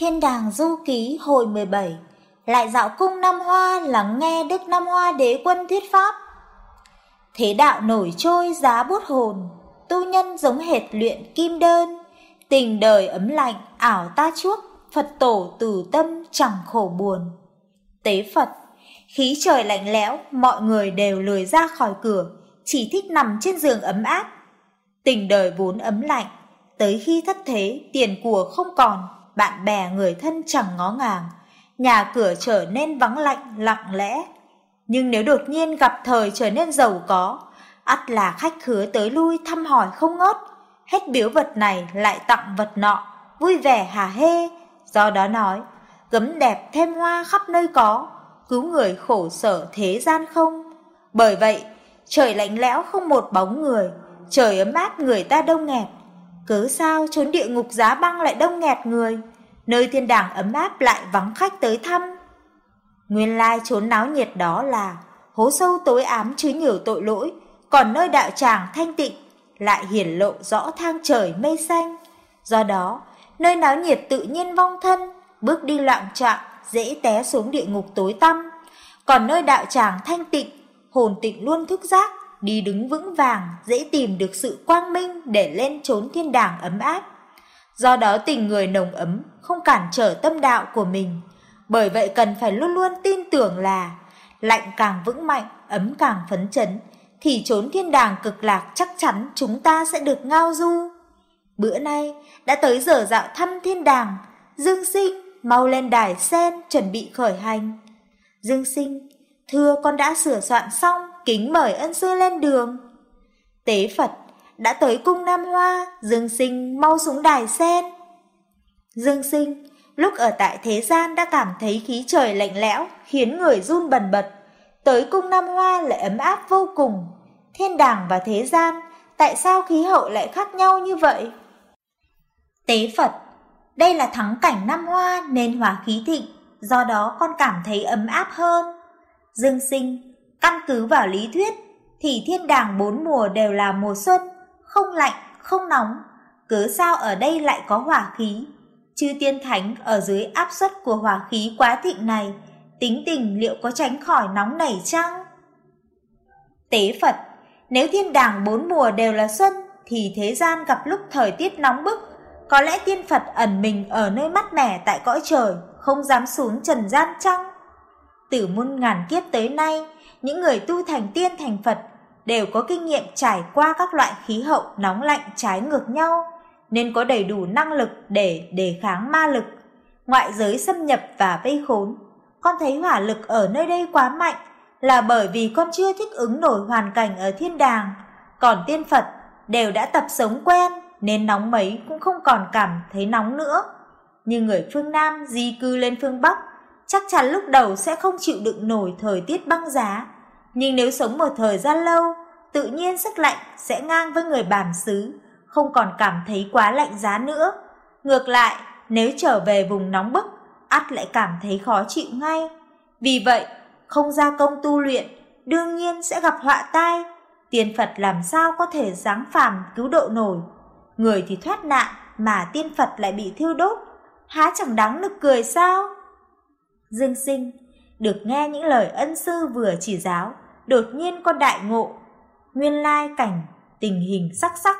Thiên đàng du ký hồi 17 Lại dạo cung Nam Hoa, lắng nghe Đức Nam Hoa đế quân thuyết pháp. Thế đạo nổi trôi giá bút hồn, Tu nhân giống hệt luyện kim đơn. Tình đời ấm lạnh, ảo ta chuốc, Phật tổ từ tâm chẳng khổ buồn. Tế Phật, Khí trời lạnh lẽo, Mọi người đều lười ra khỏi cửa, Chỉ thích nằm trên giường ấm áp. Tình đời vốn ấm lạnh, Tới khi thất thế, Tiền của không còn bạn bè người thân chẳng ngó ngàng, nhà cửa trở nên vắng lạnh, lặng lẽ. Nhưng nếu đột nhiên gặp thời trở nên giàu có, ắt là khách khứa tới lui thăm hỏi không ngớt, hết biếu vật này lại tặng vật nọ, vui vẻ hà hê, do đó nói, gấm đẹp thêm hoa khắp nơi có, cứu người khổ sở thế gian không. Bởi vậy, trời lạnh lẽo không một bóng người, trời ấm áp người ta đông nghẹt, Cớ sao trốn địa ngục giá băng lại đông nghẹt người, nơi thiên đàng ấm áp lại vắng khách tới thăm. Nguyên lai trốn náo nhiệt đó là hố sâu tối ám chứa nhiều tội lỗi, còn nơi đạo tràng thanh tịnh lại hiển lộ rõ thang trời mây xanh. Do đó, nơi náo nhiệt tự nhiên vong thân, bước đi loạn trạng dễ té xuống địa ngục tối tăm. Còn nơi đạo tràng thanh tịnh, hồn tịnh luôn thức giác, đi đứng vững vàng, dễ tìm được sự quang minh để lên trốn thiên đàng ấm áp. Do đó tình người nồng ấm không cản trở tâm đạo của mình. Bởi vậy cần phải luôn luôn tin tưởng là lạnh càng vững mạnh, ấm càng phấn chấn, thì trốn thiên đàng cực lạc chắc chắn chúng ta sẽ được ngao du. Bữa nay đã tới giờ dạo thăm thiên đàng, Dương Sinh mau lên đài sen chuẩn bị khởi hành. Dương Sinh, thưa con đã sửa soạn xong, kính mời ân sư lên đường. Tế Phật, đã tới cung Nam Hoa, Dương Sinh mau xuống đài sen. Dương Sinh, lúc ở tại thế gian đã cảm thấy khí trời lạnh lẽo, khiến người run bần bật. Tới cung Nam Hoa lại ấm áp vô cùng. Thiên đàng và thế gian, tại sao khí hậu lại khác nhau như vậy? Tế Phật, đây là thắng cảnh Nam Hoa nên hòa khí thịnh, do đó con cảm thấy ấm áp hơn. Dương Sinh, căn cứ vào lý thuyết, thì thiên đàng bốn mùa đều là mùa xuân, không lạnh, không nóng. Cớ sao ở đây lại có hỏa khí? Chư tiên thánh ở dưới áp suất của hỏa khí quá thịnh này, tính tình liệu có tránh khỏi nóng nảy chăng? Tế Phật, nếu thiên đàng bốn mùa đều là xuân, thì thế gian gặp lúc thời tiết nóng bức, có lẽ tiên Phật ẩn mình ở nơi mát mẻ tại cõi trời, không dám xuống trần gian chăng? Từ muôn ngàn kiếp tới nay, những người tu thành tiên thành Phật đều có kinh nghiệm trải qua các loại khí hậu nóng lạnh trái ngược nhau, nên có đầy đủ năng lực để đề kháng ma lực, ngoại giới xâm nhập và vây khốn. Con thấy hỏa lực ở nơi đây quá mạnh là bởi vì con chưa thích ứng nổi hoàn cảnh ở thiên đàng, còn tiên Phật đều đã tập sống quen nên nóng mấy cũng không còn cảm thấy nóng nữa. Như người phương Nam di cư lên phương Bắc chắc chắn lúc đầu sẽ không chịu đựng nổi thời tiết băng giá, nhưng nếu sống một thời gian lâu, tự nhiên sức lạnh sẽ ngang với người bản xứ, không còn cảm thấy quá lạnh giá nữa. Ngược lại, nếu trở về vùng nóng bức, ắt lại cảm thấy khó chịu ngay. Vì vậy, không gia công tu luyện, đương nhiên sẽ gặp họa tai. Tiên Phật làm sao có thể giáng phàm cứu độ nổi. Người thì thoát nạn, mà tiên Phật lại bị thiêu đốt. Há chẳng đáng nực cười sao? Dương sinh, được nghe những lời ân sư vừa chỉ giáo, đột nhiên con đại ngộ. Nguyên lai cảnh, tình hình sắc sắc,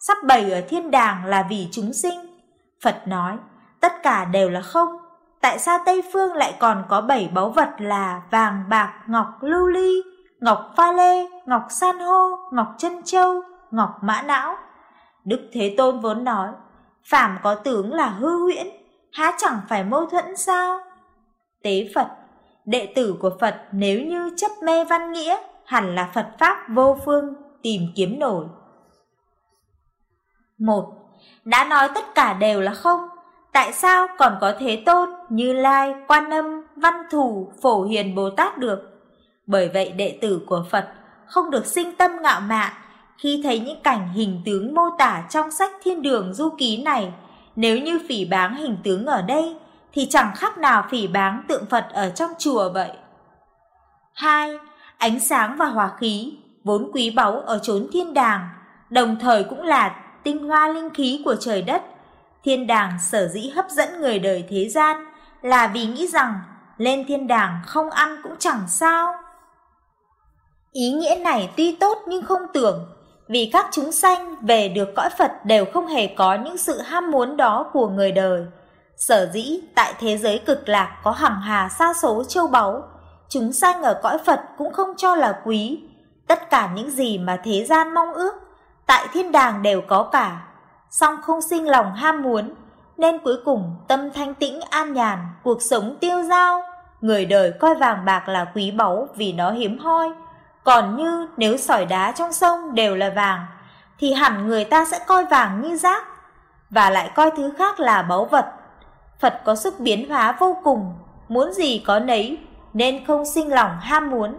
sắp bày ở thiên đàng là vì chúng sinh. Phật nói, tất cả đều là không. Tại sao Tây Phương lại còn có bảy báu vật là vàng, bạc, ngọc, lưu ly, ngọc pha lê, ngọc san hô, ngọc chân châu, ngọc mã não? Đức Thế Tôn vốn nói, phàm có tướng là hư huyễn, há chẳng phải mâu thuẫn sao? Tế Phật Đệ tử của Phật nếu như chấp mê văn nghĩa, hẳn là Phật Pháp vô phương, tìm kiếm nổi. một Đã nói tất cả đều là không, tại sao còn có Thế Tôn, Như Lai, Quan Âm, Văn Thù, Phổ Hiền Bồ Tát được? Bởi vậy đệ tử của Phật không được sinh tâm ngạo mạn khi thấy những cảnh hình tướng mô tả trong sách Thiên Đường Du Ký này, nếu như phỉ báng hình tướng ở đây thì chẳng khác nào phỉ báng tượng Phật ở trong chùa vậy. 2. Ánh sáng và hòa khí, vốn quý báu ở chốn thiên đàng, đồng thời cũng là tinh hoa linh khí của trời đất. thiên đàng sở dĩ hấp dẫn người đời thế gian là vì nghĩ rằng lên thiên đàng không ăn cũng chẳng sao. Ý nghĩa này tuy tốt nhưng không tưởng, vì các chúng sanh về được cõi Phật đều không hề có những sự ham muốn đó của người đời. Sở dĩ tại thế giới cực lạc có hằng hà sa số châu báu, chúng sanh ở cõi Phật cũng không cho là quý. Tất cả những gì mà thế gian mong ước, tại thiên đàng đều có cả, song không sinh lòng ham muốn, nên cuối cùng tâm thanh tĩnh an nhàn, cuộc sống tiêu dao. Người đời coi vàng bạc là quý báu vì nó hiếm hoi, còn như nếu sỏi đá trong sông đều là vàng, thì hẳn người ta sẽ coi vàng như rác, và lại coi thứ khác là báu vật. Phật có sức biến hóa vô cùng, muốn gì có nấy, nên không sinh lòng ham muốn.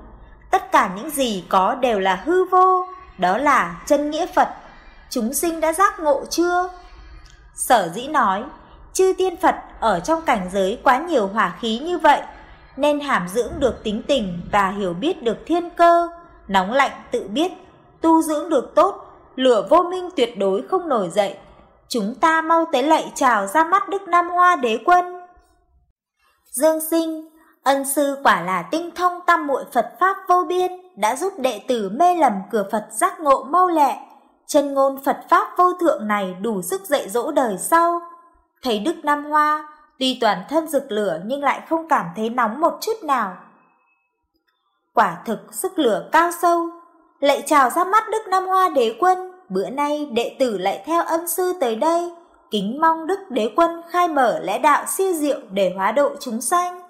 Tất cả những gì có đều là hư vô, đó là chân nghĩa Phật. Chúng sinh đã giác ngộ chưa? Sở dĩ nói, chư tiên Phật ở trong cảnh giới quá nhiều hỏa khí như vậy, nên hàm dưỡng được tính tình và hiểu biết được thiên cơ, nóng lạnh tự biết, tu dưỡng được tốt, lửa vô minh tuyệt đối không nổi dậy. Chúng ta mau tới lạy chào ra mắt Đức Nam Hoa Đế Quân. Dương sinh, ân sư quả là tinh thông tam muội Phật Pháp vô biên, đã giúp đệ tử mê lầm cửa Phật giác ngộ mau lẹ. Chân ngôn Phật Pháp vô thượng này đủ sức dạy dỗ đời sau. Thấy Đức Nam Hoa, tuy toàn thân rực lửa nhưng lại không cảm thấy nóng một chút nào. Quả thực sức lửa cao sâu, lạy chào ra mắt Đức Nam Hoa đế quân, bữa nay đệ tử lại theo ân sư tới đây, kính mong Đức đế quân khai mở lẽ đạo siêu diệu để hóa độ chúng sanh.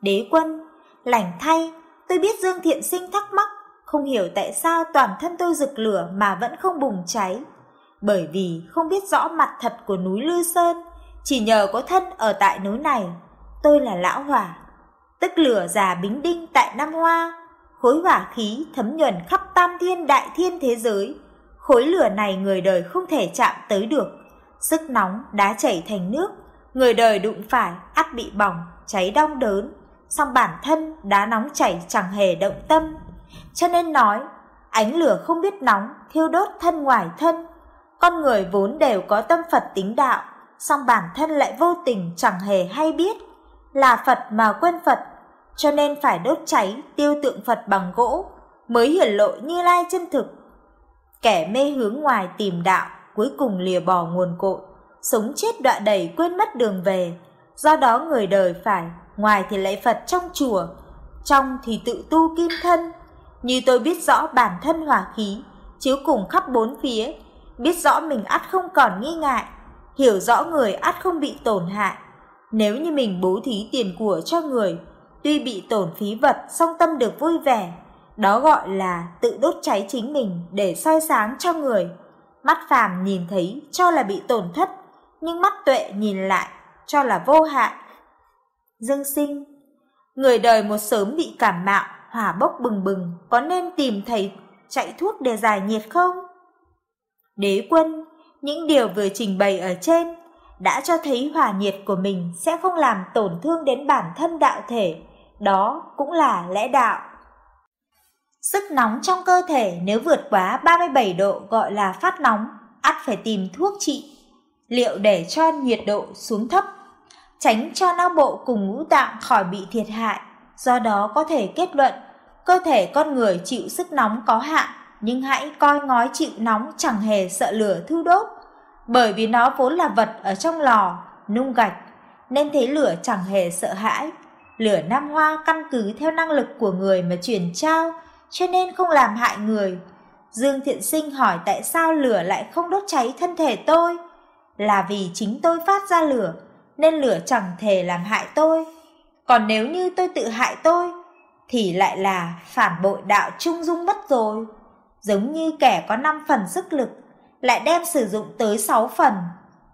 Đế quân, lành thay, tôi biết Dương Thiện Sinh thắc mắc, không hiểu tại sao toàn thân tôi rực lửa mà vẫn không bùng cháy. Bởi vì không biết rõ mặt thật của núi Lư Sơn, chỉ nhờ có thân ở tại núi này, tôi là lão hỏa, tức lửa già bính đinh tại Nam Hoa, khối hỏa khí thấm nhuần khắp tam thiên đại thiên thế giới. Khối lửa này người đời không thể chạm tới được, sức nóng đá chảy thành nước, người đời đụng phải ắt bị bỏng, cháy đong đớn, song bản thân đá nóng chảy chẳng hề động tâm. Cho nên nói, ánh lửa không biết nóng, thiêu đốt thân ngoài thân. Con người vốn đều có tâm Phật tính đạo, song bản thân lại vô tình chẳng hề hay biết. Là Phật mà quên Phật, cho nên phải đốt cháy tiêu tượng Phật bằng gỗ, mới hiển lộ như lai chân thực. Kẻ mê hướng ngoài tìm đạo, cuối cùng lìa bỏ nguồn cội, sống chết đọa đầy quên mất đường về. Do đó người đời phải, ngoài thì lễ Phật trong chùa, trong thì tự tu kim thân. Như tôi biết rõ bản thân hỏa khí, chiếu cùng khắp bốn phía, biết rõ mình ắt không còn nghi ngại, hiểu rõ người ắt không bị tổn hại. Nếu như mình bố thí tiền của cho người, tuy bị tổn phí vật song tâm được vui vẻ, đó gọi là tự đốt cháy chính mình để soi sáng cho người. Mắt phàm nhìn thấy cho là bị tổn thất, nhưng mắt tuệ nhìn lại cho là vô hại. Dương sinh Người đời một sớm bị cảm mạo, hỏa bốc bừng bừng, có nên tìm thầy chạy thuốc để giải nhiệt không? Đế quân, những điều vừa trình bày ở trên đã cho thấy hỏa nhiệt của mình sẽ không làm tổn thương đến bản thân đạo thể, đó cũng là lẽ đạo. Sức nóng trong cơ thể nếu vượt quá 37 độ gọi là phát nóng, ắt phải tìm thuốc trị. Liệu để cho nhiệt độ xuống thấp, tránh cho não bộ cùng ngũ tạng khỏi bị thiệt hại, do đó có thể kết luận cơ thể con người chịu sức nóng có hạn, nhưng hãy coi ngói chịu nóng chẳng hề sợ lửa thu đốt, bởi vì nó vốn là vật ở trong lò, nung gạch, nên thấy lửa chẳng hề sợ hãi. Lửa Nam Hoa căn cứ theo năng lực của người mà truyền trao, cho nên không làm hại người. Dương Thiện Sinh hỏi tại sao lửa lại không đốt cháy thân thể tôi? Là vì chính tôi phát ra lửa, nên lửa chẳng thể làm hại tôi. Còn nếu như tôi tự hại tôi, thì lại là phản bội đạo trung dung mất rồi. Giống như kẻ có 5 phần sức lực, lại đem sử dụng tới 6 phần,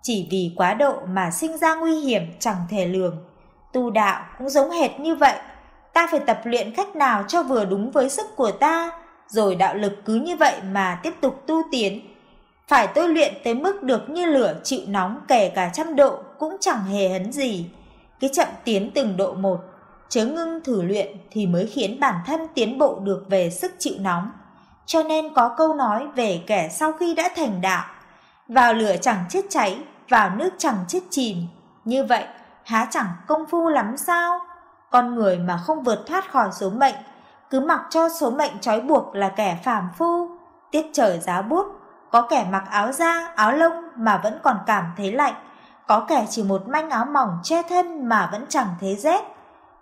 chỉ vì quá độ mà sinh ra nguy hiểm chẳng thể lường. Tu đạo cũng giống hệt như vậy, ta phải tập luyện cách nào cho vừa đúng với sức của ta, rồi đạo lực cứ như vậy mà tiếp tục tu tiến. Phải tôi luyện tới mức được như lửa chịu nóng kể cả trăm độ cũng chẳng hề hấn gì. Cái chậm tiến từng độ một, chớ ngưng thử luyện thì mới khiến bản thân tiến bộ được về sức chịu nóng. Cho nên có câu nói về kẻ sau khi đã thành đạo, vào lửa chẳng chết cháy, vào nước chẳng chết chìm. Như vậy, há chẳng công phu lắm sao? Con người mà không vượt thoát khỏi số mệnh, cứ mặc cho số mệnh trói buộc là kẻ phàm phu. Tiết trời giá bút, có kẻ mặc áo da, áo lông mà vẫn còn cảm thấy lạnh, có kẻ chỉ một manh áo mỏng che thân mà vẫn chẳng thấy rét.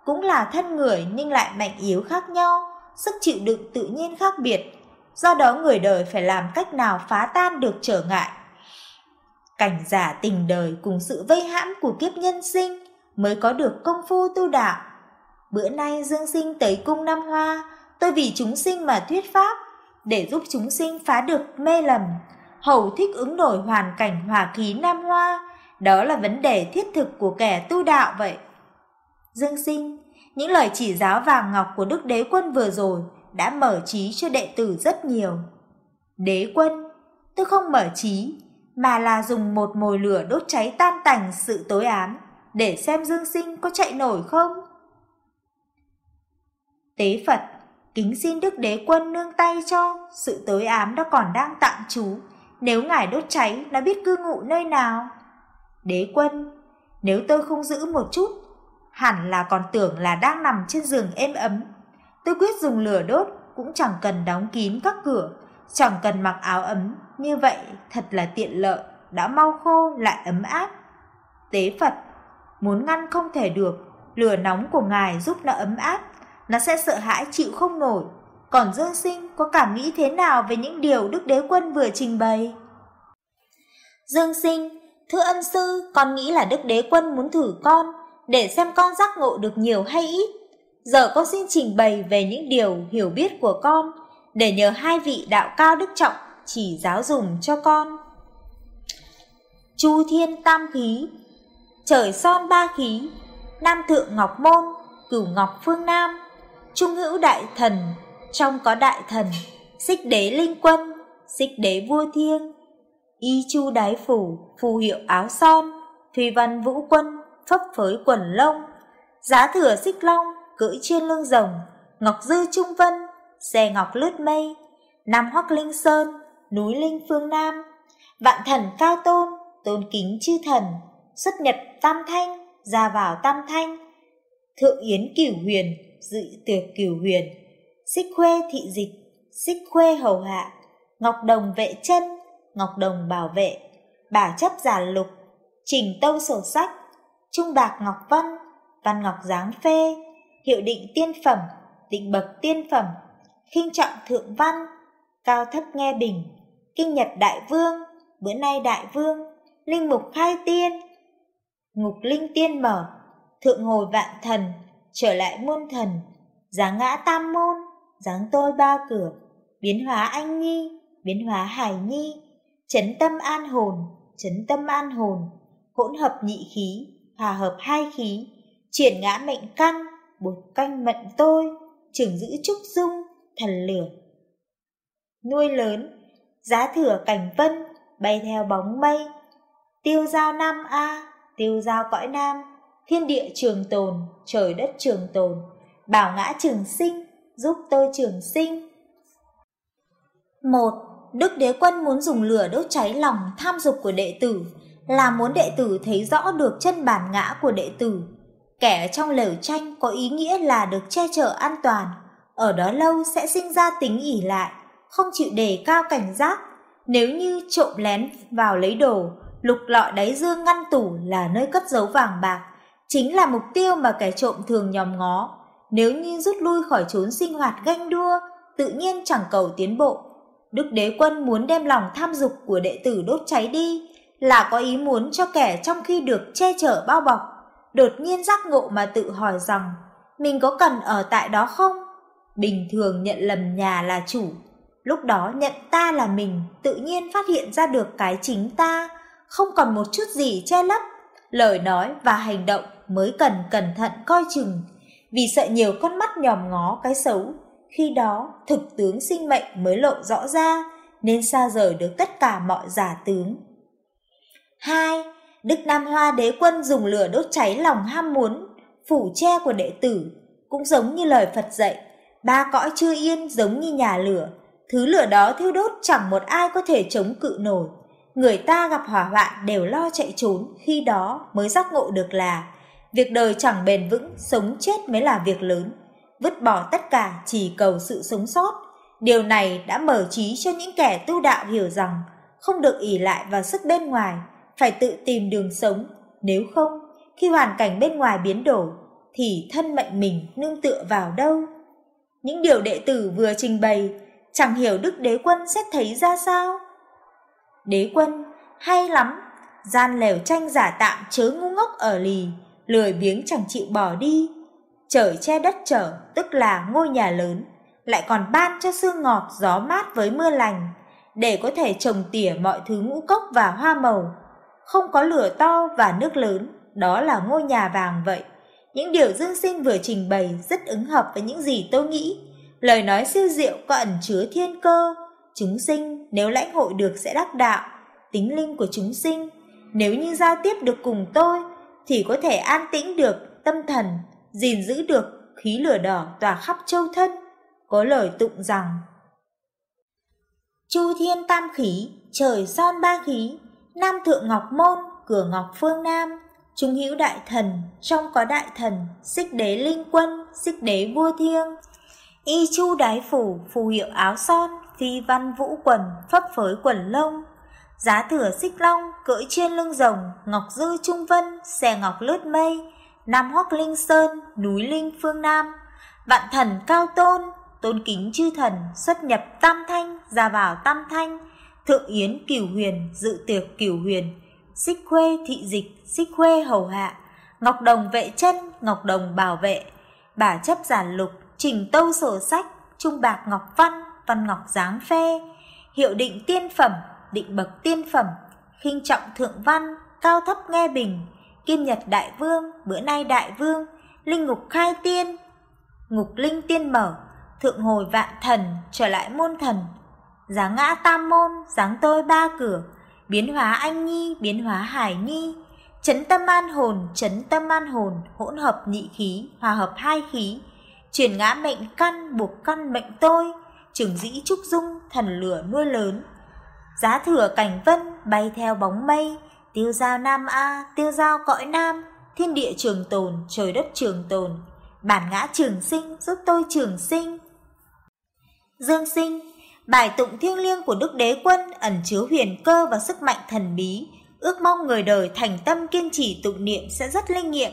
Cũng là thân người nhưng lại mạnh yếu khác nhau, sức chịu đựng tự nhiên khác biệt. Do đó người đời phải làm cách nào phá tan được trở ngại. Cảnh giả tình đời cùng sự vây hãm của kiếp nhân sinh mới có được công phu tu đạo. Bữa nay Dương Sinh tới cung Nam Hoa, tôi vì chúng sinh mà thuyết pháp, để giúp chúng sinh phá được mê lầm, hầu thích ứng nổi hoàn cảnh hòa khí Nam Hoa, đó là vấn đề thiết thực của kẻ tu đạo vậy. Dương Sinh, những lời chỉ giáo vàng ngọc của Đức Đế Quân vừa rồi đã mở trí cho đệ tử rất nhiều. Đế Quân, tôi không mở trí, mà là dùng một mồi lửa đốt cháy tan tành sự tối ám, để xem Dương Sinh có chạy nổi không. Tế Phật, kính xin Đức Đế Quân nương tay cho, sự tối ám đó còn đang tạm trú, nếu ngài đốt cháy nó biết cư ngụ nơi nào. Đế Quân, nếu tôi không giữ một chút, hẳn là còn tưởng là đang nằm trên giường êm ấm. Tôi quyết dùng lửa đốt, cũng chẳng cần đóng kín các cửa, chẳng cần mặc áo ấm, như vậy thật là tiện lợi, đã mau khô lại ấm áp. Tế Phật, muốn ngăn không thể được, lửa nóng của ngài giúp nó ấm áp, nó sẽ sợ hãi chịu không nổi. Còn Dương Sinh có cảm nghĩ thế nào về những điều Đức Đế Quân vừa trình bày? Dương Sinh, thưa ân sư, con nghĩ là Đức Đế Quân muốn thử con, để xem con giác ngộ được nhiều hay ít. Giờ con xin trình bày về những điều hiểu biết của con, để nhờ hai vị đạo cao đức trọng chỉ giáo dùng cho con. Chu thiên tam khí, trời son ba khí, nam thượng ngọc môn, cửu ngọc phương nam, trung hữu đại thần, trong có đại thần, xích đế linh quân, xích đế vua thiêng, y chu đái phủ, phù hiệu áo son, thùy văn vũ quân, phấp phới quần lông, giá thừa xích long, cưỡi trên lưng rồng, ngọc dư trung vân, xe ngọc lướt mây, nam hoắc linh sơn, núi linh phương nam, vạn thần cao tôn, tôn kính chư thần, xuất nhập tam thanh, ra vào tam thanh, thượng yến cửu huyền, dự tiệc cửu huyền, xích khuê thị dịch, xích khuê hầu hạ, ngọc đồng vệ chân, ngọc đồng bảo vệ, bà chấp giả lục, trình tâu sổ sách, trung bạc ngọc văn, văn ngọc giáng phê, hiệu định tiên phẩm, định bậc tiên phẩm, khinh trọng thượng văn, cao thấp nghe bình, kinh nhật đại vương, bữa nay đại vương, linh mục khai tiên, ngục linh tiên mở, thượng hồi vạn thần, trở lại môn thần, dáng ngã tam môn, dáng tôi ba cửa, biến hóa anh nhi, biến hóa hải nhi, chấn tâm an hồn, chấn tâm an hồn, hỗn hợp nhị khí, hòa hợp hai khí, chuyển ngã mệnh căn, bột canh mệnh tôi, trưởng giữ trúc dung, thần lửa. Nuôi lớn, giá thừa cảnh vân, bay theo bóng mây, tiêu giao nam A, tiêu giao cõi nam, thiên địa trường tồn, trời đất trường tồn, bảo ngã trường sinh, giúp tôi trường sinh. Một, Đức Đế Quân muốn dùng lửa đốt cháy lòng tham dục của đệ tử, là muốn đệ tử thấy rõ được chân bản ngã của đệ tử. Kẻ trong lều tranh có ý nghĩa là được che chở an toàn, ở đó lâu sẽ sinh ra tính ỉ lại, không chịu đề cao cảnh giác. Nếu như trộm lén vào lấy đồ, lục lọi đáy dương ngăn tủ là nơi cất giấu vàng bạc, chính là mục tiêu mà kẻ trộm thường nhòm ngó. Nếu như rút lui khỏi chốn sinh hoạt ganh đua, tự nhiên chẳng cầu tiến bộ. Đức Đế Quân muốn đem lòng tham dục của đệ tử đốt cháy đi, là có ý muốn cho kẻ trong khi được che chở bao bọc, đột nhiên giác ngộ mà tự hỏi rằng mình có cần ở tại đó không? Bình thường nhận lầm nhà là chủ, lúc đó nhận ta là mình, tự nhiên phát hiện ra được cái chính ta, không còn một chút gì che lấp, lời nói và hành động mới cần cẩn thận coi chừng, vì sợ nhiều con mắt nhòm ngó cái xấu, khi đó thực tướng sinh mệnh mới lộ rõ ra, nên xa rời được tất cả mọi giả tướng. 2. Đức Nam Hoa đế quân dùng lửa đốt cháy lòng ham muốn, phủ che của đệ tử, cũng giống như lời Phật dạy, ba cõi chưa yên giống như nhà lửa, thứ lửa đó thiêu đốt chẳng một ai có thể chống cự nổi. người ta gặp hỏa hoạn đều lo chạy trốn, khi đó mới giác ngộ được là việc đời chẳng bền vững, sống chết mới là việc lớn. Vứt bỏ tất cả chỉ cầu sự sống sót. Điều này đã mở trí cho những kẻ tu đạo hiểu rằng không được ỷ lại vào sức bên ngoài, phải tự tìm đường sống. Nếu không, khi hoàn cảnh bên ngoài biến đổi, thì thân mệnh mình nương tựa vào đâu? Những điều đệ tử vừa trình bày, chẳng hiểu Đức Đế Quân sẽ thấy ra sao? Đế Quân, hay lắm, gian lẻo tranh giả tạm chớ ngu ngốc ở lì, lười biếng chẳng chịu bỏ đi. Trời che đất trở, tức là ngôi nhà lớn, lại còn ban cho sương ngọt gió mát với mưa lành, để có thể trồng tỉa mọi thứ ngũ cốc và hoa màu. Không có lửa to và nước lớn, đó là ngôi nhà vàng vậy. Những điều Dương Sinh vừa trình bày rất ứng hợp với những gì tôi nghĩ. Lời nói siêu diệu có ẩn chứa thiên cơ. Chúng sinh nếu lãnh hội được sẽ đắc đạo. Tính linh của chúng sinh, nếu như giao tiếp được cùng tôi, thì có thể an tĩnh được tâm thần, gìn giữ được khí lửa đỏ tỏa khắp châu thân. Có lời tụng rằng Chu thiên tam khí, trời son ba khí, Nam thượng ngọc môn, cửa ngọc phương Nam, Trung hữu đại thần, trong có đại thần, xích đế linh quân, xích đế vua thiêng. Y chu đái phủ, phù hiệu áo son, phi văn vũ quần, phấp phới quần lông. Giá thừa xích long, cưỡi trên lưng rồng, ngọc dư trung vân, xe ngọc lướt mây. Nam hoắc linh sơn, núi linh phương Nam. Vạn thần cao tôn, tôn kính chư thần, xuất nhập tam thanh, ra vào tam thanh. Thượng yến cửu huyền, dự tiệc cửu huyền xích khuê thị dịch, xích khuê hầu hạ, ngọc đồng vệ chân, ngọc đồng bảo vệ, bà chấp giản lục, trình tâu sổ sách, trung bạc ngọc văn, văn ngọc giáng phê, hiệu định tiên phẩm, định bậc tiên phẩm, khinh trọng thượng văn, cao thấp nghe bình, kim nhật đại vương, bữa nay đại vương, linh ngục khai tiên, ngục linh tiên mở, thượng hồi vạn thần, trở lại môn thần, dáng ngã tam môn, dáng tôi ba cửa, biến hóa anh nhi, biến hóa hải nhi, chấn tâm an hồn, chấn tâm an hồn, hỗn hợp nhị khí, hòa hợp hai khí, chuyển ngã mệnh căn, buộc căn mệnh tôi, trường dĩ trúc dung, thần lửa nuôi lớn. Giá thừa cảnh vân, bay theo bóng mây, tiêu giao nam A, tiêu giao cõi nam, thiên địa trường tồn, trời đất trường tồn, bản ngã trường sinh giúp tôi trường sinh. Dương sinh, Bài tụng thiêng liêng của Đức Đế Quân ẩn chứa huyền cơ và sức mạnh thần bí, ước mong người đời thành tâm kiên trì tụng niệm sẽ rất linh nghiệm.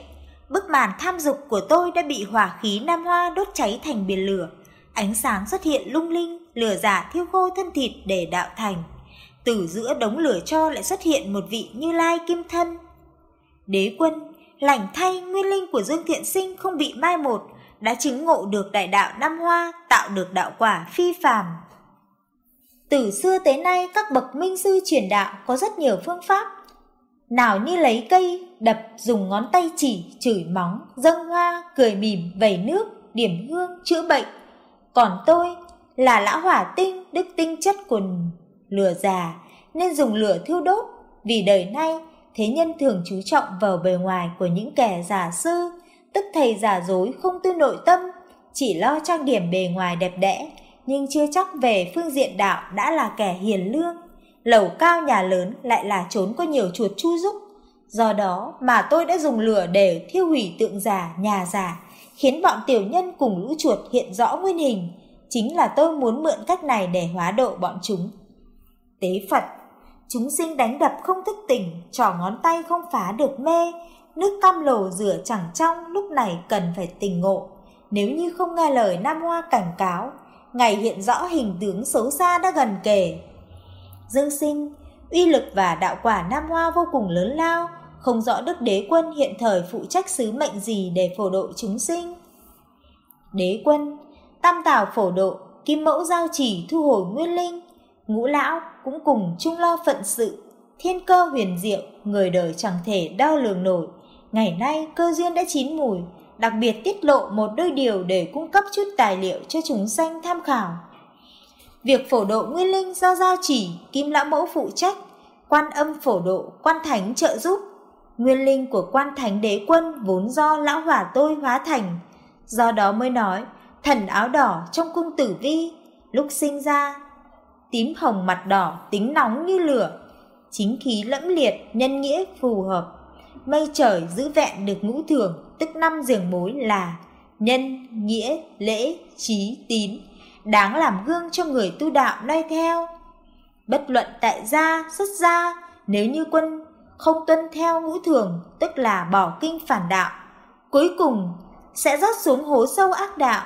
Bức màn tham dục của tôi đã bị hỏa khí nam hoa đốt cháy thành biển lửa. Ánh sáng xuất hiện lung linh, lửa giả thiêu khô thân thịt để đạo thành. Từ giữa đống lửa cho lại xuất hiện một vị như lai kim thân. Đế quân, lành thay nguyên linh của Dương Thiện Sinh không bị mai một, đã chứng ngộ được đại đạo Nam Hoa, tạo được đạo quả phi phàm. Từ xưa tới nay các bậc minh sư truyền đạo có rất nhiều phương pháp. Nào như lấy cây, đập, dùng ngón tay chỉ, chửi móng, dâng hoa, cười mỉm, vẩy nước, điểm hương, chữa bệnh. Còn tôi là lão hỏa tinh, đức tinh chất của lửa già, nên dùng lửa thiêu đốt. Vì đời nay, thế nhân thường chú trọng vào bề ngoài của những kẻ giả sư, tức thầy giả dối không tư nội tâm, chỉ lo trang điểm bề ngoài đẹp đẽ, nhưng chưa chắc về phương diện đạo đã là kẻ hiền lương. Lầu cao nhà lớn lại là trốn có nhiều chuột chu rúc. Do đó mà tôi đã dùng lửa để thiêu hủy tượng giả, nhà giả, khiến bọn tiểu nhân cùng lũ chuột hiện rõ nguyên hình. Chính là tôi muốn mượn cách này để hóa độ bọn chúng. Tế Phật Chúng sinh đánh đập không thức tỉnh, trỏ ngón tay không phá được mê, nước cam lồ rửa chẳng trong lúc này cần phải tỉnh ngộ. Nếu như không nghe lời Nam Hoa cảnh cáo, ngày hiện rõ hình tướng xấu xa đã gần kề. Dương sinh, uy lực và đạo quả Nam Hoa vô cùng lớn lao, không rõ Đức Đế Quân hiện thời phụ trách sứ mệnh gì để phổ độ chúng sinh. Đế Quân, Tam Tào phổ độ, Kim Mẫu giao chỉ thu hồi nguyên linh, ngũ lão cũng cùng chung lo phận sự, thiên cơ huyền diệu, người đời chẳng thể đo lường nổi. Ngày nay cơ duyên đã chín mùi, đặc biệt tiết lộ một đôi điều để cung cấp chút tài liệu cho chúng sanh tham khảo. Việc phổ độ nguyên linh do giao chỉ, kim lão mẫu phụ trách, quan âm phổ độ, quan thánh trợ giúp. Nguyên linh của quan thánh đế quân vốn do lão hỏa tôi hóa thành, do đó mới nói thần áo đỏ trong cung tử vi, lúc sinh ra, tím hồng mặt đỏ tính nóng như lửa, chính khí lẫm liệt, nhân nghĩa phù hợp. Mây trời giữ vẹn được ngũ thường, tức năm giường mối là nhân, nghĩa, lễ, trí, tín, đáng làm gương cho người tu đạo noi theo. Bất luận tại gia, xuất gia, nếu như quân không tuân theo ngũ thường, tức là bỏ kinh phản đạo, cuối cùng sẽ rót xuống hố sâu ác đạo.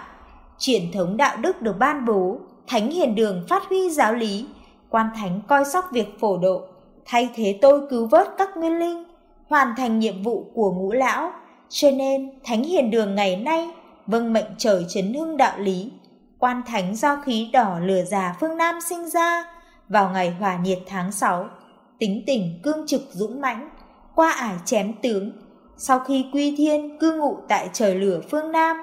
Truyền thống đạo đức được ban bố, thánh hiền đường phát huy giáo lý, quan thánh coi sóc việc phổ độ, thay thế tôi cứu vớt các nguyên linh, hoàn thành nhiệm vụ của ngũ lão. Cho nên, thánh hiền đường ngày nay vâng mệnh trời chấn hưng đạo lý, quan thánh do khí đỏ lửa già phương Nam sinh ra vào ngày hòa nhiệt tháng 6, tính tình cương trực dũng mãnh, qua ải chém tướng, sau khi quy thiên cư ngụ tại trời lửa phương Nam.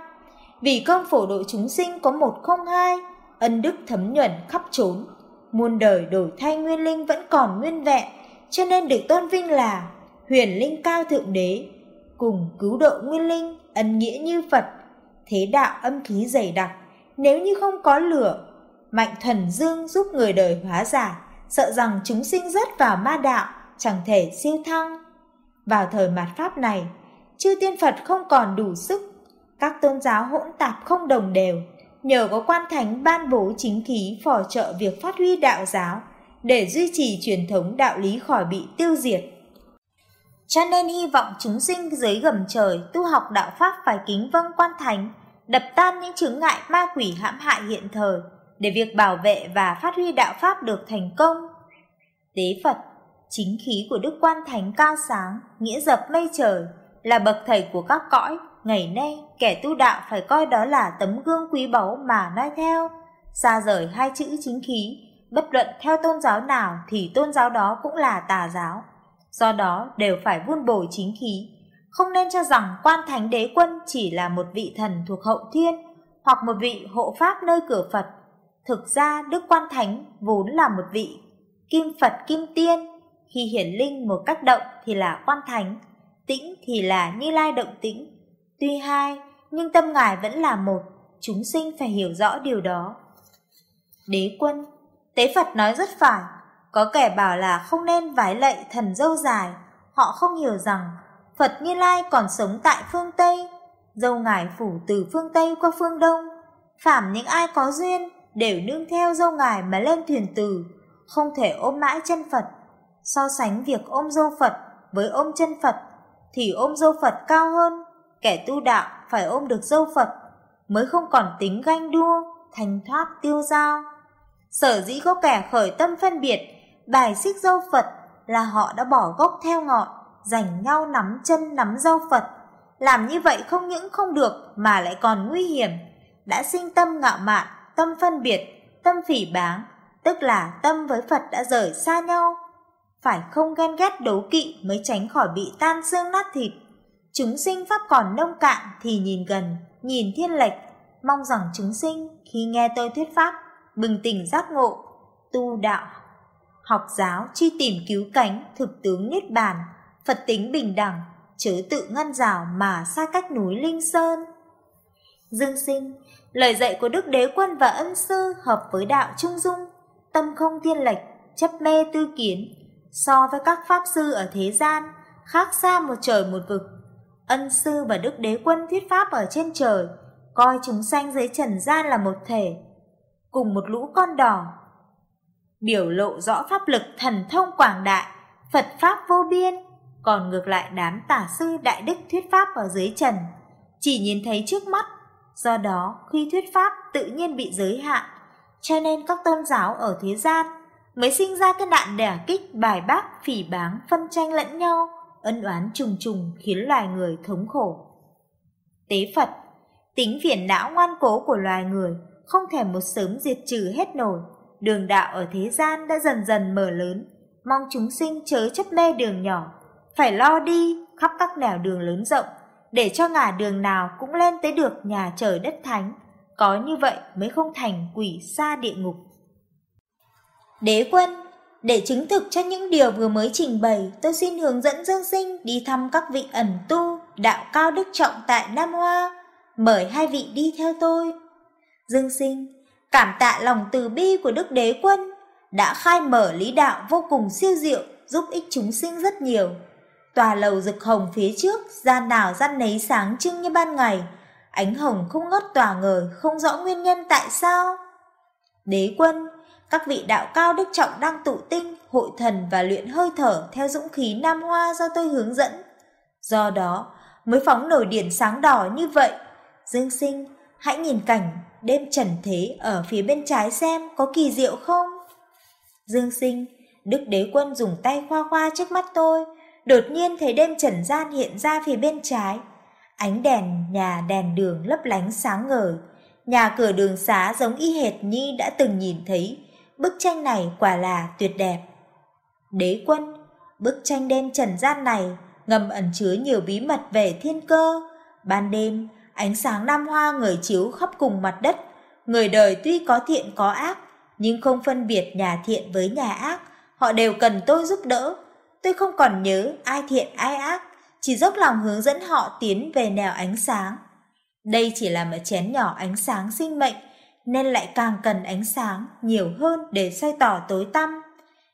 Vì công phổ độ chúng sinh có một không hai, ân đức thấm nhuần khắp trốn, muôn đời đổi thay nguyên linh vẫn còn nguyên vẹn, cho nên được tôn vinh là huyền linh cao thượng đế, cùng cứu độ nguyên linh, ân nghĩa như Phật, thế đạo âm khí dày đặc, nếu như không có lửa, mạnh thần dương giúp người đời hóa giả, sợ rằng chúng sinh rớt vào ma đạo, chẳng thể siêu thăng. Vào thời mạt Pháp này, chư tiên Phật không còn đủ sức, các tôn giáo hỗn tạp không đồng đều, nhờ có quan thánh ban bố chính khí phò trợ việc phát huy đạo giáo để duy trì truyền thống đạo lý khỏi bị tiêu diệt. Cho nên hy vọng chúng sinh dưới gầm trời tu học đạo Pháp phải kính vâng quan thánh, đập tan những chứng ngại ma quỷ hãm hại hiện thời, để việc bảo vệ và phát huy đạo Pháp được thành công. Tế Phật, chính khí của Đức Quan Thánh cao sáng, nghĩa dập mây trời, là bậc thầy của các cõi, ngày nay kẻ tu đạo phải coi đó là tấm gương quý báu mà noi theo. Xa rời hai chữ chính khí, bất luận theo tôn giáo nào thì tôn giáo đó cũng là tà giáo. Do đó đều phải vun bồi chính khí, không nên cho rằng quan thánh đế quân chỉ là một vị thần thuộc hậu thiên hoặc một vị hộ pháp nơi cửa Phật. Thực ra Đức Quan Thánh vốn là một vị kim Phật kim tiên, khi hiển linh một cách động thì là quan thánh, tĩnh thì là như lai động tĩnh. Tuy hai, nhưng tâm ngài vẫn là một, chúng sinh phải hiểu rõ điều đó. Đế quân, tế Phật nói rất phải, có kẻ bảo là không nên vái lạy thần dâu dài, họ không hiểu rằng Phật Như Lai còn sống tại phương Tây, dâu ngài phủ từ phương Tây qua phương Đông. Phạm những ai có duyên đều nương theo dâu ngài mà lên thuyền từ, không thể ôm mãi chân Phật. So sánh việc ôm dâu Phật với ôm chân Phật thì ôm dâu Phật cao hơn, kẻ tu đạo phải ôm được dâu Phật mới không còn tính ganh đua, thành thoát tiêu dao. Sở dĩ có kẻ khởi tâm phân biệt, bài xích dâu Phật là họ đã bỏ gốc theo ngọn, giành nhau nắm chân nắm dâu Phật. Làm như vậy không những không được mà lại còn nguy hiểm. Đã sinh tâm ngạo mạn, tâm phân biệt, tâm phỉ báng, tức là tâm với Phật đã rời xa nhau. Phải không ghen ghét đấu kỵ mới tránh khỏi bị tan xương nát thịt. Chúng sinh pháp còn nông cạn thì nhìn gần, nhìn thiên lệch, mong rằng chúng sinh khi nghe tôi thuyết pháp, bừng tỉnh giác ngộ, tu đạo, học giáo chi tìm cứu cánh thực tướng niết bàn, Phật tính bình đẳng, chớ tự ngăn rào mà xa cách núi Linh Sơn. Dương sinh, lời dạy của Đức Đế Quân và ân sư hợp với đạo trung dung, tâm không thiên lệch, chấp mê tư kiến, so với các pháp sư ở thế gian, khác xa một trời một vực. Ân sư và Đức Đế Quân thuyết pháp ở trên trời, coi chúng sanh dưới trần gian là một thể, cùng một lũ con đỏ. Biểu lộ rõ pháp lực thần thông quảng đại, Phật Pháp vô biên, còn ngược lại đám tả sư đại đức thuyết pháp ở dưới trần, chỉ nhìn thấy trước mắt, do đó khi thuyết pháp tự nhiên bị giới hạn, cho nên các tôn giáo ở thế gian mới sinh ra cái nạn đẻ kích bài bác phỉ báng phân tranh lẫn nhau, ân oán trùng trùng khiến loài người thống khổ. Tế Phật, tính phiền não ngoan cố của loài người không thể một sớm diệt trừ hết nổi, đường đạo ở thế gian đã dần dần mở lớn, mong chúng sinh chớ chấp mê đường nhỏ, phải lo đi khắp các nẻo đường lớn rộng, để cho ngả đường nào cũng lên tới được nhà trời đất thánh, có như vậy mới không thành quỷ xa địa ngục. Đế quân, để chứng thực cho những điều vừa mới trình bày, tôi xin hướng dẫn Dương Sinh đi thăm các vị ẩn tu, đạo cao đức trọng tại Nam Hoa. Mời hai vị đi theo tôi. Dương Sinh, cảm tạ lòng từ bi của Đức Đế Quân, đã khai mở lý đạo vô cùng siêu diệu, giúp ích chúng sinh rất nhiều. Tòa lầu rực hồng phía trước, gian nào gian nấy sáng trưng như ban ngày, ánh hồng không ngớt tỏa ngời, không rõ nguyên nhân tại sao. Đế quân, các vị đạo cao đức trọng đang tụ tinh, hội thần và luyện hơi thở theo dũng khí nam hoa do tôi hướng dẫn. Do đó, mới phóng nổi điển sáng đỏ như vậy. Dương sinh, hãy nhìn cảnh đêm trần thế ở phía bên trái xem có kỳ diệu không? Dương sinh, Đức đế quân dùng tay khoa khoa trước mắt tôi, đột nhiên thấy đêm trần gian hiện ra phía bên trái. Ánh đèn nhà đèn đường lấp lánh sáng ngời, nhà cửa đường xá giống y hệt như đã từng nhìn thấy. Bức tranh này quả là tuyệt đẹp. Đế quân, bức tranh đen trần gian này ngầm ẩn chứa nhiều bí mật về thiên cơ. Ban đêm, ánh sáng nam hoa người chiếu khắp cùng mặt đất. Người đời tuy có thiện có ác, nhưng không phân biệt nhà thiện với nhà ác. Họ đều cần tôi giúp đỡ. Tôi không còn nhớ ai thiện ai ác, chỉ dốc lòng hướng dẫn họ tiến về nẻo ánh sáng. Đây chỉ là một chén nhỏ ánh sáng sinh mệnh, nên lại càng cần ánh sáng nhiều hơn để soi tỏ tối tăm.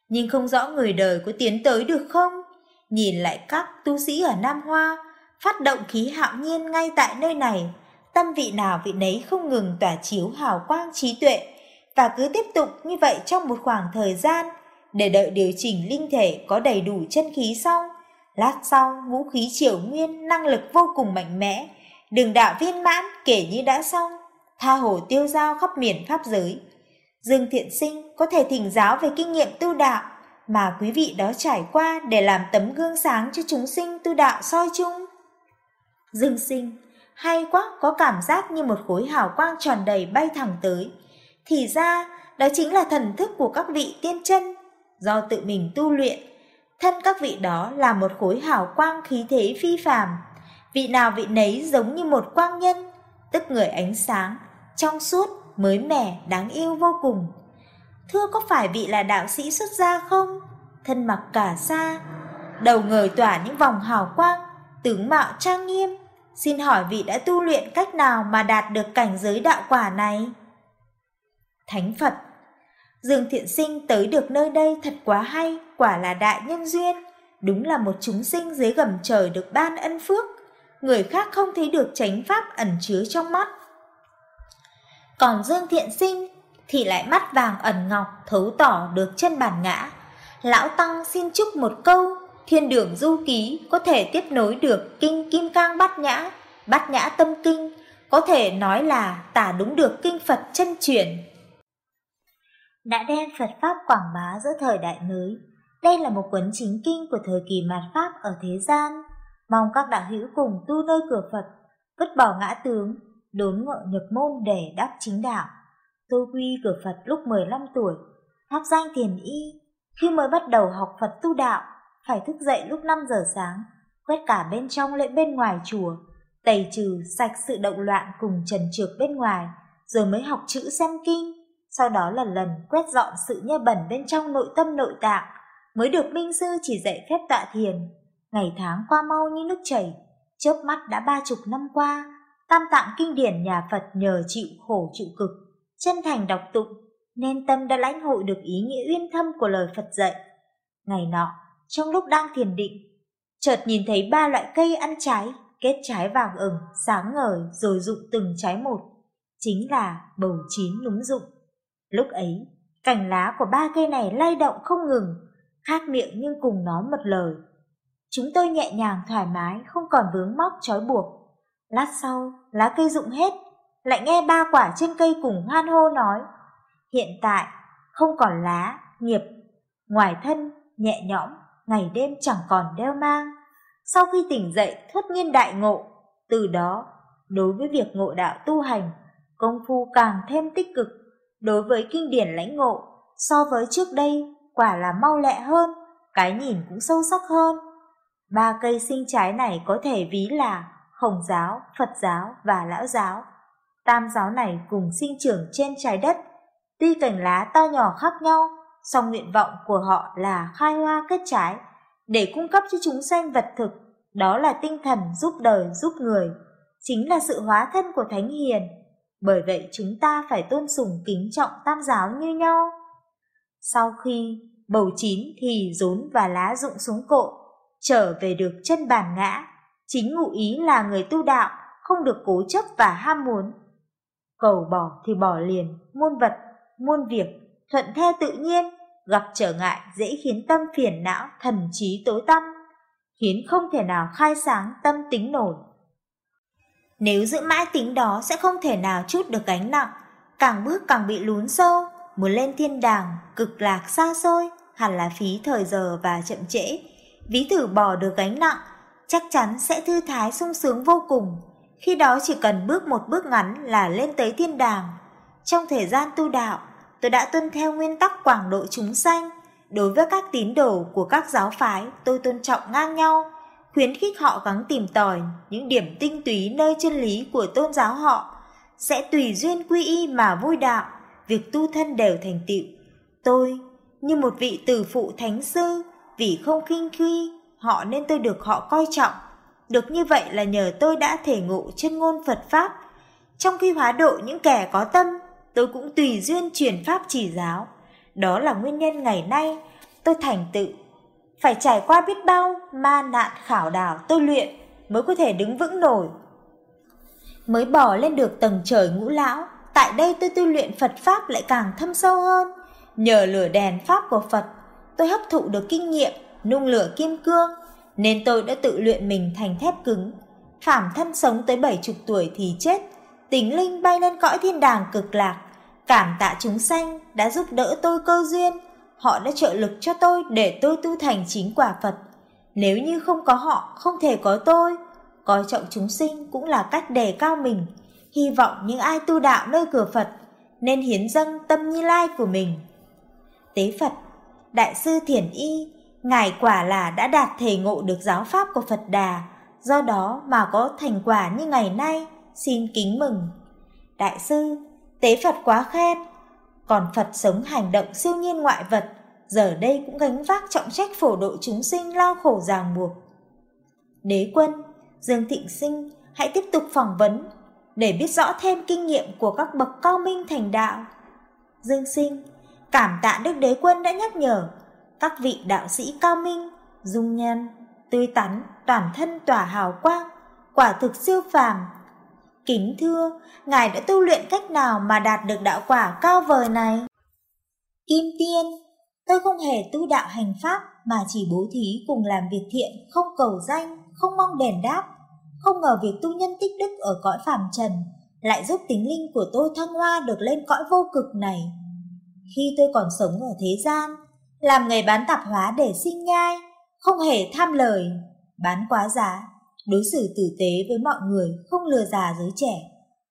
Nhưng không rõ người đời có tiến tới được không? Nhìn lại các tu sĩ ở Nam Hoa, phát động khí hạo nhiên ngay tại nơi này, tâm vị nào vị nấy không ngừng tỏa chiếu hào quang trí tuệ, và cứ tiếp tục như vậy trong một khoảng thời gian, để đợi điều chỉnh linh thể có đầy đủ chân khí xong. Lát sau, vũ khí triều nguyên năng lực vô cùng mạnh mẽ, đường đạo viên mãn kể như đã xong, tha hồ tiêu giao khắp miền pháp giới. Dương Thiện Sinh có thể thỉnh giáo về kinh nghiệm tu đạo mà quý vị đó trải qua để làm tấm gương sáng cho chúng sinh tu đạo soi chung. Dương Sinh, hay quá có cảm giác như một khối hào quang tròn đầy bay thẳng tới. Thì ra, đó chính là thần thức của các vị tiên chân, do tự mình tu luyện. Thân các vị đó là một khối hào quang khí thế phi phàm, vị nào vị nấy giống như một quang nhân, tức người ánh sáng, trong suốt, mới mẻ, đáng yêu vô cùng. Thưa có phải vị là đạo sĩ xuất gia không? Thân mặc cả sa, đầu người tỏa những vòng hào quang, tướng mạo trang nghiêm. Xin hỏi vị đã tu luyện cách nào mà đạt được cảnh giới đạo quả này? Thánh Phật Dương Thiện Sinh tới được nơi đây thật quá hay, quả là đại nhân duyên. Đúng là một chúng sinh dưới gầm trời được ban ân phước. Người khác không thấy được chánh pháp ẩn chứa trong mắt. Còn Dương Thiện Sinh thì lại mắt vàng ẩn ngọc thấu tỏ được chân bản ngã. Lão Tăng xin chúc một câu, thiên đường du ký có thể tiếp nối được kinh kim cang bát nhã, bát nhã tâm kinh, có thể nói là tả đúng được kinh Phật chân truyền đã đem Phật Pháp quảng bá giữa thời đại mới. Đây là một cuốn chính kinh của thời kỳ mạt Pháp ở thế gian. Mong các đạo hữu cùng tu nơi cửa Phật, vứt bỏ ngã tướng, đốn ngộ nhập môn để đắc chính đạo. Tu quy cửa Phật lúc 15 tuổi, tháp danh thiền y. Khi mới bắt đầu học Phật tu đạo, phải thức dậy lúc 5 giờ sáng, quét cả bên trong lẫn bên ngoài chùa, tẩy trừ sạch sự động loạn cùng trần trược bên ngoài, rồi mới học chữ xem kinh sau đó lần lần quét dọn sự nhơ bẩn bên trong nội tâm nội tạng, mới được Minh Sư chỉ dạy phép tọa thiền. Ngày tháng qua mau như nước chảy, chớp mắt đã ba chục năm qua, tam tạng kinh điển nhà Phật nhờ chịu khổ chịu cực, chân thành đọc tụng, nên tâm đã lãnh hội được ý nghĩa uyên thâm của lời Phật dạy. Ngày nọ, trong lúc đang thiền định, chợt nhìn thấy ba loại cây ăn trái, kết trái vàng ửng, sáng ngời rồi rụng từng trái một, chính là bầu chín núm rụng. Lúc ấy, cành lá của ba cây này lay động không ngừng, khác miệng nhưng cùng nói một lời. Chúng tôi nhẹ nhàng thoải mái, không còn vướng móc trói buộc. Lát sau, lá cây rụng hết, lại nghe ba quả trên cây cùng hoan hô nói. Hiện tại, không còn lá, nghiệp, ngoài thân, nhẹ nhõm, ngày đêm chẳng còn đeo mang. Sau khi tỉnh dậy, thốt nhiên đại ngộ, từ đó, đối với việc ngộ đạo tu hành, công phu càng thêm tích cực, đối với kinh điển lãnh ngộ, so với trước đây, quả là mau lẹ hơn, cái nhìn cũng sâu sắc hơn. Ba cây sinh trái này có thể ví là Hồng giáo, Phật giáo và Lão giáo. Tam giáo này cùng sinh trưởng trên trái đất, tuy cành lá to nhỏ khác nhau, song nguyện vọng của họ là khai hoa kết trái, để cung cấp cho chúng sanh vật thực, đó là tinh thần giúp đời giúp người, chính là sự hóa thân của Thánh Hiền, bởi vậy chúng ta phải tôn sùng kính trọng tam giáo như nhau. Sau khi bầu chín thì rốn và lá rụng xuống cội, trở về được chân bàn ngã. Chính ngụ ý là người tu đạo, không được cố chấp và ham muốn. Cầu bỏ thì bỏ liền, muôn vật, muôn việc, thuận theo tự nhiên, gặp trở ngại dễ khiến tâm phiền não, thần trí tối tăm, khiến không thể nào khai sáng tâm tính nổi. Nếu giữ mãi tính đó sẽ không thể nào chút được gánh nặng, càng bước càng bị lún sâu, muốn lên thiên đàng, cực lạc xa xôi, hẳn là phí thời giờ và chậm trễ. Ví thử bỏ được gánh nặng, chắc chắn sẽ thư thái sung sướng vô cùng. Khi đó chỉ cần bước một bước ngắn là lên tới thiên đàng. Trong thời gian tu đạo, tôi đã tuân theo nguyên tắc quảng độ chúng sanh. Đối với các tín đồ của các giáo phái, tôi tôn trọng ngang nhau, khuyến khích họ gắng tìm tòi những điểm tinh túy nơi chân lý của tôn giáo họ, sẽ tùy duyên quy y mà vui đạo, việc tu thân đều thành tựu. Tôi, như một vị tử phụ thánh sư, vì không khinh khi họ nên tôi được họ coi trọng. Được như vậy là nhờ tôi đã thể ngộ chân ngôn Phật Pháp. Trong khi hóa độ những kẻ có tâm, tôi cũng tùy duyên truyền Pháp chỉ giáo. Đó là nguyên nhân ngày nay tôi thành tựu phải trải qua biết bao ma nạn khảo đảo tôi luyện mới có thể đứng vững nổi. Mới bỏ lên được tầng trời ngũ lão, tại đây tôi tu luyện Phật Pháp lại càng thâm sâu hơn. Nhờ lửa đèn Pháp của Phật, tôi hấp thụ được kinh nghiệm, nung lửa kim cương, nên tôi đã tự luyện mình thành thép cứng. Phạm thân sống tới bảy chục tuổi thì chết, tính linh bay lên cõi thiên đàng cực lạc, cảm tạ chúng sanh đã giúp đỡ tôi cơ duyên, họ đã trợ lực cho tôi để tôi tu thành chính quả Phật. Nếu như không có họ, không thể có tôi. Coi trọng chúng sinh cũng là cách đề cao mình. Hy vọng những ai tu đạo nơi cửa Phật nên hiến dâng tâm như lai của mình. Tế Phật, Đại sư Thiền Y, Ngài quả là đã đạt thể ngộ được giáo pháp của Phật Đà, do đó mà có thành quả như ngày nay, xin kính mừng. Đại sư, Tế Phật quá khen, còn Phật sống hành động siêu nhiên ngoại vật, giờ đây cũng gánh vác trọng trách phổ độ chúng sinh lao khổ ràng buộc. Đế quân, Dương Thịnh Sinh hãy tiếp tục phỏng vấn để biết rõ thêm kinh nghiệm của các bậc cao minh thành đạo. Dương Sinh, cảm tạ Đức Đế Quân đã nhắc nhở các vị đạo sĩ cao minh, dung nhan, tươi tắn, toàn thân tỏa hào quang, quả thực siêu phàm, Kính thưa, Ngài đã tu luyện cách nào mà đạt được đạo quả cao vời này? Kim Tiên, tôi không hề tu đạo hành pháp mà chỉ bố thí cùng làm việc thiện, không cầu danh, không mong đền đáp. Không ngờ việc tu nhân tích đức ở cõi phàm trần lại giúp tính linh của tôi thăng hoa được lên cõi vô cực này. Khi tôi còn sống ở thế gian, làm nghề bán tạp hóa để sinh nhai, không hề tham lời, bán quá giá đối xử tử tế với mọi người, không lừa già giới trẻ.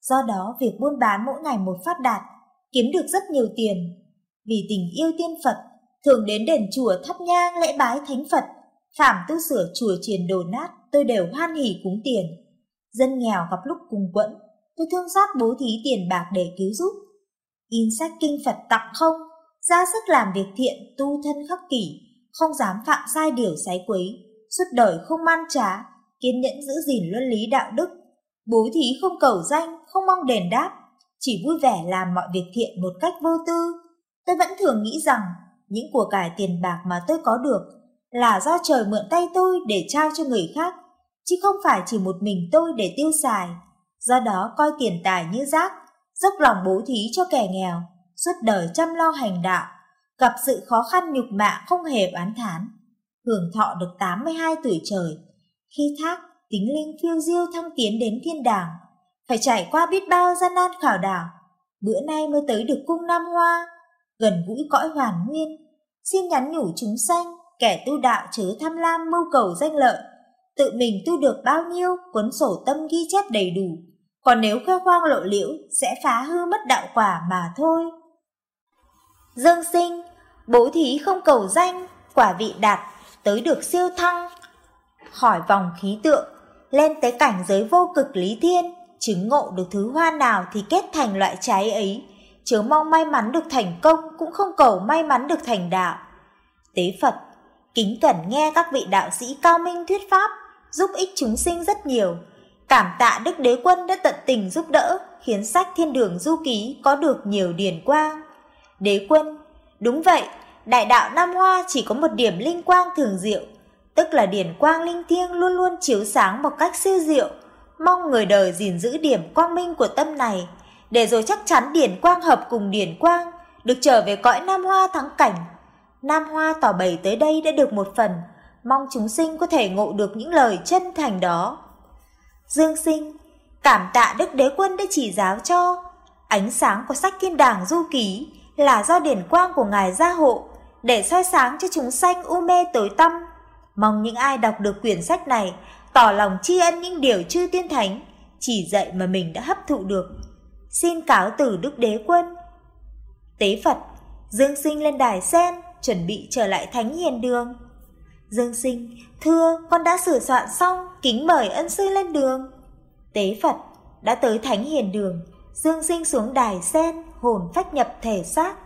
Do đó, việc buôn bán mỗi ngày một phát đạt, kiếm được rất nhiều tiền. Vì tình yêu tiên Phật, thường đến đền chùa thắp nhang lễ bái thánh Phật, phạm tu sửa chùa truyền đồ nát, tôi đều hoan hỉ cúng tiền. Dân nghèo gặp lúc cùng quẫn, tôi thương xót bố thí tiền bạc để cứu giúp. In sách kinh Phật tặng không, ra sức làm việc thiện, tu thân khắc kỷ, không dám phạm sai điều sái quấy, suốt đời không man trá, kiên nhẫn giữ gìn luân lý đạo đức, bố thí không cầu danh, không mong đền đáp, chỉ vui vẻ làm mọi việc thiện một cách vô tư. Tôi vẫn thường nghĩ rằng những của cải tiền bạc mà tôi có được là do trời mượn tay tôi để trao cho người khác, chứ không phải chỉ một mình tôi để tiêu xài. Do đó coi tiền tài như rác, dốc lòng bố thí cho kẻ nghèo, suốt đời chăm lo hành đạo, gặp sự khó khăn nhục mạ không hề oán thán. Hưởng thọ được 82 tuổi trời, khi thác, tính linh phiêu diêu thăng tiến đến thiên đàng, phải trải qua biết bao gian nan khảo đảo, bữa nay mới tới được cung Nam Hoa, gần gũi cõi hoàn nguyên, xin nhắn nhủ chúng sanh, kẻ tu đạo chớ tham lam mưu cầu danh lợi, tự mình tu được bao nhiêu cuốn sổ tâm ghi chép đầy đủ, còn nếu khoe khoang lộ liễu sẽ phá hư mất đạo quả mà thôi. Dương sinh, bố thí không cầu danh, quả vị đạt, tới được siêu thăng, khỏi vòng khí tượng, lên tới cảnh giới vô cực lý thiên, chứng ngộ được thứ hoa nào thì kết thành loại trái ấy, chớ mong may mắn được thành công cũng không cầu may mắn được thành đạo. Tế Phật, kính cẩn nghe các vị đạo sĩ cao minh thuyết pháp, giúp ích chúng sinh rất nhiều. Cảm tạ Đức Đế Quân đã tận tình giúp đỡ, khiến sách Thiên Đường Du Ký có được nhiều điển quang. Đế Quân, đúng vậy, đại đạo Nam Hoa chỉ có một điểm linh quang thường diệu, tức là điển quang linh thiêng luôn luôn chiếu sáng một cách siêu diệu. Mong người đời gìn giữ điểm quang minh của tâm này, để rồi chắc chắn điển quang hợp cùng điển quang, được trở về cõi Nam Hoa thắng cảnh. Nam Hoa tỏ bày tới đây đã được một phần, mong chúng sinh có thể ngộ được những lời chân thành đó. Dương sinh, cảm tạ Đức Đế Quân đã chỉ giáo cho. Ánh sáng của sách kim đàng du ký là do điển quang của Ngài gia hộ, để soi sáng cho chúng sanh u mê tối tăm. Mong những ai đọc được quyển sách này tỏ lòng tri ân những điều chư tiên thánh, chỉ dạy mà mình đã hấp thụ được. Xin cáo từ Đức Đế Quân. Tế Phật, Dương Sinh lên đài sen, chuẩn bị trở lại Thánh Hiền Đường. Dương Sinh, thưa, con đã sửa soạn xong, kính mời ân sư lên đường. Tế Phật, đã tới Thánh Hiền Đường, Dương Sinh xuống đài sen, hồn phách nhập thể xác,